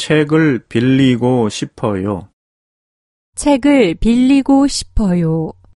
책을 빌리고 싶어요. 책을 빌리고 싶어요.